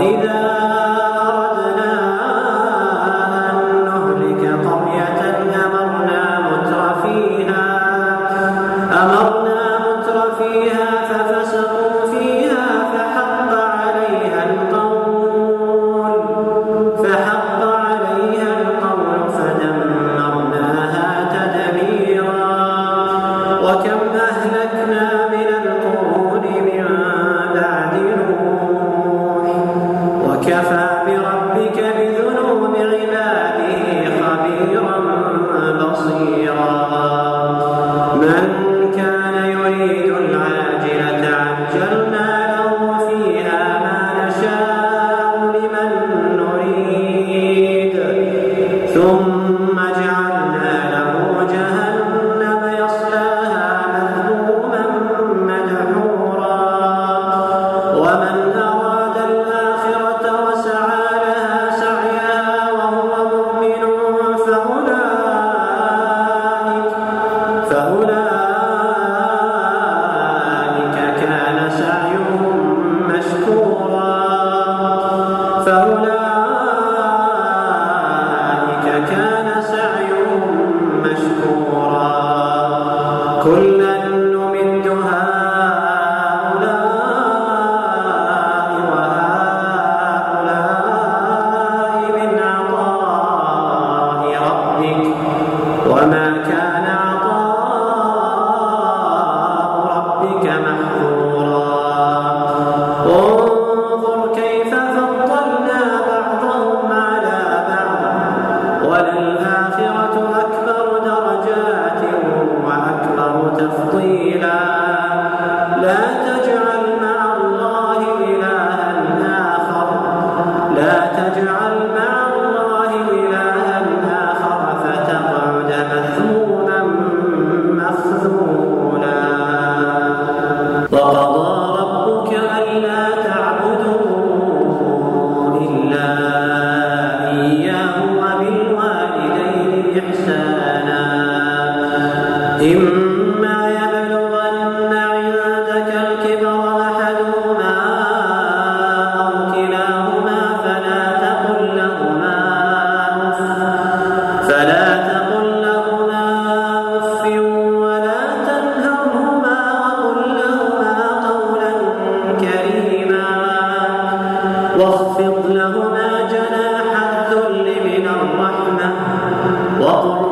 إذا Cristo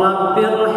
拉比勒。